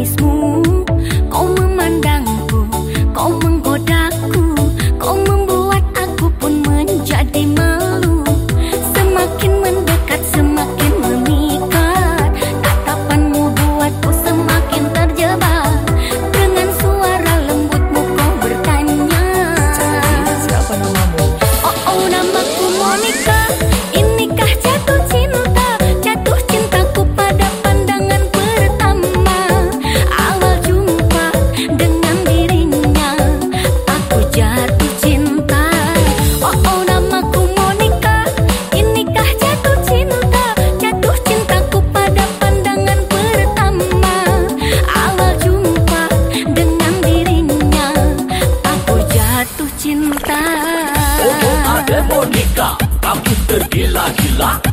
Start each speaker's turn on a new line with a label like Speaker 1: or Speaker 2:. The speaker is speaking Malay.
Speaker 1: manismu Kau memandangku Kau menggodaku Kau membuat aku pun menjadi manis
Speaker 2: tergila-gila